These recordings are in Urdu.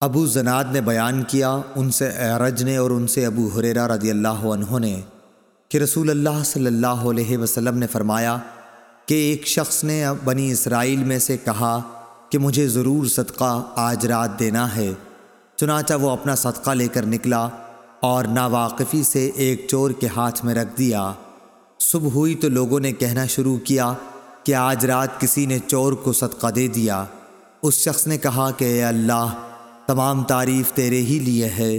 ابو زناد نے بیان کیا ان سے اعرج نے اور ان سے ابو حریرہ رضی اللہ عنہ نے کہ رسول اللہ صلی اللہ علیہ وسلم نے فرمایا کہ ایک شخص نے بنی اسرائیل میں سے کہا کہ مجھے ضرور صدقہ آج رات دینا ہے، چنانچہ وہ اپنا صدقہ لے کر نکلا اور ناواقفی سے ایک چور کے ہاتھ میں رکھ دیا۔ صبح ہوئی تو لوگوں نے کہنا شروع کیا کہ آج رات کسی نے چور کو صدقہ دے دیا۔ اس شخص نے کہا کہ اللہ تمام تعریف تیرے ہی لیے ہے۔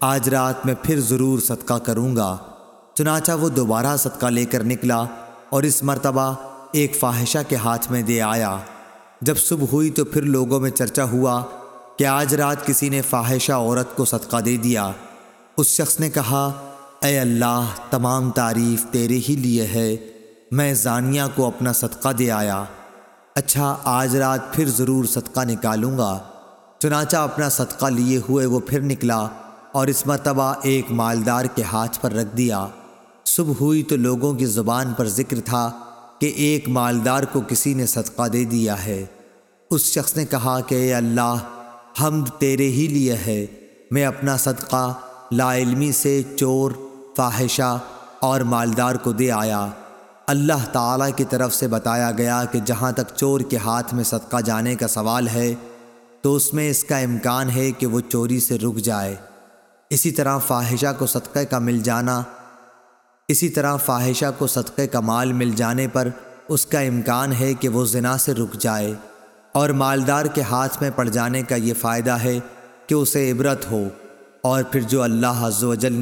آج رات میں پھر ضرور صدقہ کروں گا۔ چنانچہ وہ دوبارہ صدقہ لے کر نکلا اور اس مرتبہ ایک فاحشہ کے ہاتھ میں دے آیا۔ جب صبح ہوئی تو پھر لوگوں میں چرچا ہوا کہ آج رات کسی نے فاحشہ عورت کو صدقہ دے دیا۔ اس شخص نے کہا، اے اللہ، تمام تعریف تیرے ہی لیے ہے۔ میں زانیہ کو اپنا صدقہ دے آیا۔ اچھا آج رات پھر ضرور صدقہ نکالوں گا۔ چنانچہ اپنا صدقہ لیے ہوئے وہ پھر نکلا اور اس مرتبہ ایک مالدار کے ہاتھ پر رکھ دیا۔ صبح ہوئی تو لوگوں کی زبان پر ذکر تھا کہ ایک مالدار کو کسی نے صدقہ دے دیا ہے۔ اس شخص نے کہا کہ اے اللہ، حمد تیرے ہی لیے ہے۔ میں اپنا صدقہ لا علمی سے چور، فاحشہ اور مالدار کو دے آیا۔ اللہ تعالیٰ کی طرف سے بتایا گیا کہ جہاں تک چور کے ہاتھ میں صدقہ جانے کا سوال ہے تو اس میں اس کا امکان ہے کہ وہ چوری سے رک جائے۔ اسی طرح فاحشہ کو صدقے کا مل جانا، اسی طرح فاحشہ کو صدقے کا مال مل جانے پر اس کا امکان ہے کہ وہ زنا سے رک جائے۔ اور مالدار کے ہاتھ میں پڑ جانے کا یہ فائدہ ہے کہ اسے عبرت ہو، اور پھر جو اللہ عز و جل